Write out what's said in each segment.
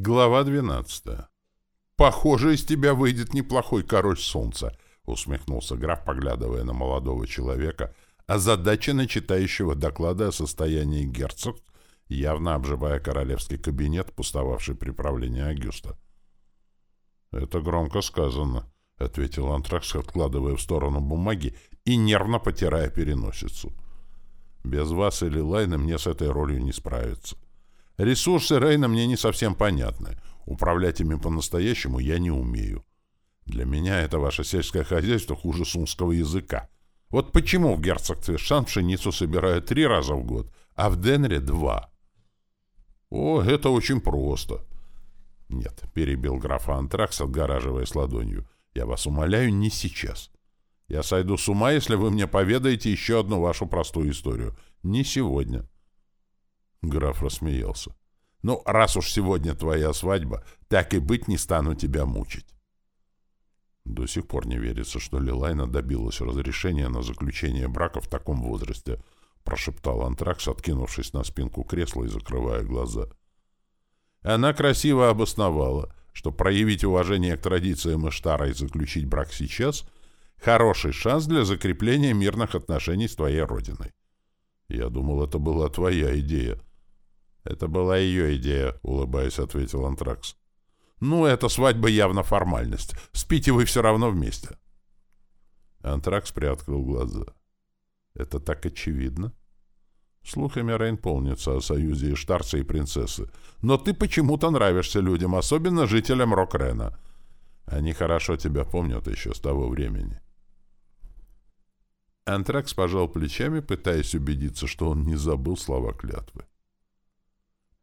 Глава 12. «Похоже, из тебя выйдет неплохой король солнца», — усмехнулся граф, поглядывая на молодого человека, озадаченно читающего доклады о состоянии герцог, явно обживая королевский кабинет, пустовавший при правлении Агюста. «Это громко сказано», — ответил Антракс, откладывая в сторону бумаги и нервно потирая переносицу. «Без вас или Лайна мне с этой ролью не справиться». Ресурсы Рейна мне не совсем понятны. Управлять ими по-настоящему я не умею. Для меня это ваше сельское хозяйство хуже сумского языка. Вот почему в герцогстве Шан пшеницу собирают три раза в год, а в Денре — два? О, это очень просто. Нет, перебил графа Антракс, отгораживаясь ладонью. Я вас умоляю, не сейчас. Я сойду с ума, если вы мне поведаете еще одну вашу простую историю. Не сегодня. — Граф рассмеялся. «Ну, раз уж сегодня твоя свадьба, так и быть не стану тебя мучить». До сих пор не верится, что Лилайна добилась разрешения на заключение брака в таком возрасте, прошептал Антракс, откинувшись на спинку кресла и закрывая глаза. Она красиво обосновала, что проявить уважение к традициям Иштара и заключить брак сейчас — хороший шанс для закрепления мирных отношений с твоей родиной. Я думал, это была твоя идея, «Это была ее идея», — улыбаясь, ответил Антракс. «Ну, эта свадьба явно формальность. Спите вы все равно вместе». Антракс приоткрыл глаза. «Это так очевидно?» Слухами Рейн полнится о союзе Иштарца и принцессы. Но ты почему-то нравишься людям, особенно жителям Рокрена. Они хорошо тебя помнят еще с того времени. Антракс пожал плечами, пытаясь убедиться, что он не забыл слова клятвы.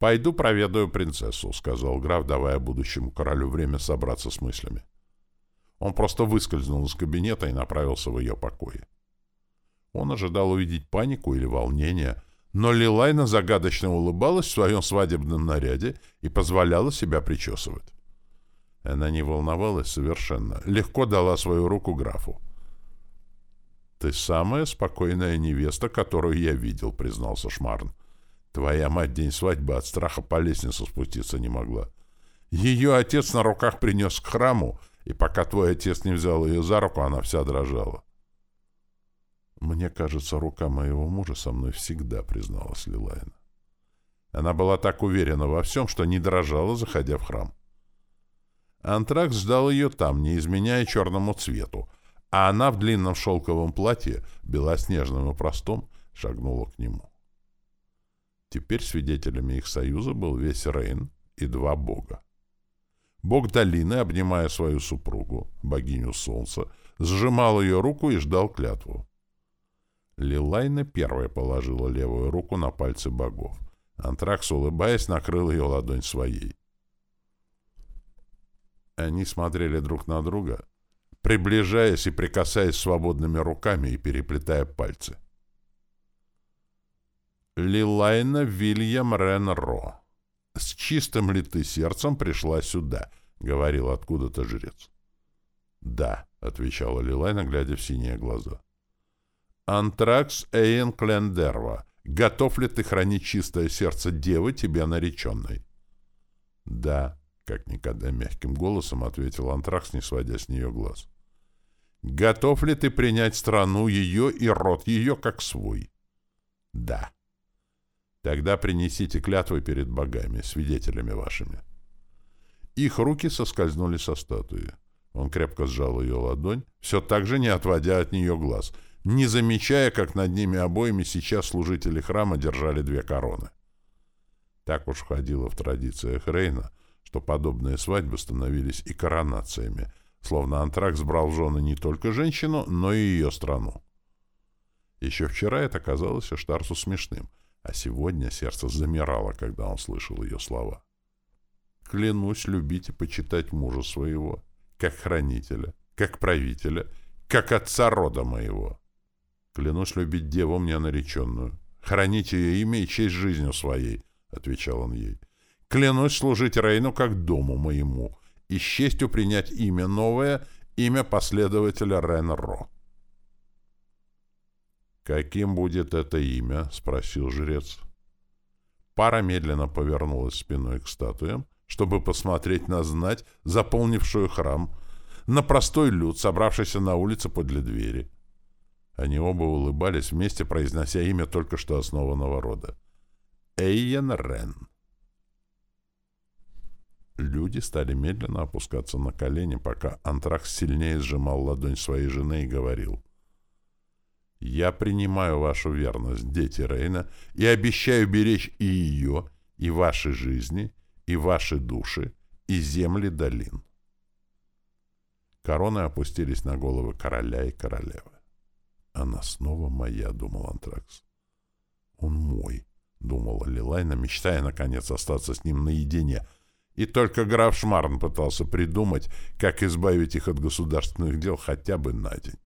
«Пойду проведаю принцессу», — сказал граф, давая будущему королю время собраться с мыслями. Он просто выскользнул из кабинета и направился в ее покои. Он ожидал увидеть панику или волнение, но Лилайна загадочно улыбалась в своем свадебном наряде и позволяла себя причесывать. Она не волновалась совершенно, легко дала свою руку графу. «Ты самая спокойная невеста, которую я видел», — признался Шмарн. Твоя мать день свадьбы от страха по лестнице спуститься не могла. Ее отец на руках принес к храму, и пока твой отец не взял ее за руку, она вся дрожала. «Мне кажется, рука моего мужа со мной всегда», — призналась Лилайна. Она была так уверена во всем, что не дрожала, заходя в храм. Антракс ждал ее там, не изменяя черному цвету, а она в длинном шелковом платье, белоснежном и простом, шагнула к нему. Теперь свидетелями их союза был весь Рейн и два бога. Бог долины, обнимая свою супругу, богиню солнца, сжимал ее руку и ждал клятву. Лилайна первая положила левую руку на пальцы богов. Антракс, улыбаясь, накрыл ее ладонь своей. Они смотрели друг на друга, приближаясь и прикасаясь свободными руками и переплетая пальцы. Лилайна Вильям Ренро. «С чистым ли ты сердцем пришла сюда?» — говорил откуда-то жрец. «Да», — отвечала Лилайна, глядя в синие глаза. «Антракс Эйн Клендерва, готов ли ты хранить чистое сердце девы тебе нареченной?» «Да», — как никогда мягким голосом ответил Антракс, не сводя с нее глаз. «Готов ли ты принять страну ее и род ее как свой?» «Да». Тогда принесите клятвы перед богами, свидетелями вашими. Их руки соскользнули со статуи. Он крепко сжал ее ладонь, все так же не отводя от нее глаз, не замечая, как над ними обоими сейчас служители храма держали две короны. Так уж входило в традициях Рейна, что подобные свадьбы становились и коронациями, словно антракс брал в жены не только женщину, но и ее страну. Еще вчера это казалось Эштарсу смешным — а сегодня сердце замирало, когда он слышал ее слова. «Клянусь любить и почитать мужа своего, как хранителя, как правителя, как отца рода моего. Клянусь любить деву мне нареченную, хранить ее имя и честь жизнью своей», — отвечал он ей. «Клянусь служить Рейну как дому моему и с честью принять имя новое, имя последователя Рен-Ро». «Каким будет это имя?» — спросил жрец. Пара медленно повернулась спиной к статуям, чтобы посмотреть на знать, заполнившую храм, на простой люд, собравшийся на улице подле двери. Они оба улыбались вместе, произнося имя только что основанного рода. Эйен Рен. Люди стали медленно опускаться на колени, пока Антракс сильнее сжимал ладонь своей жены и говорил. «Я принимаю вашу верность, дети Рейна, и обещаю беречь и ее, и ваши жизни, и ваши души, и земли долин». Короны опустились на головы короля и королевы. «Она снова моя», — думал Антракс. «Он мой», — думала Лилайна, мечтая, наконец, остаться с ним наедине. И только граф Шмарн пытался придумать, как избавить их от государственных дел хотя бы на день.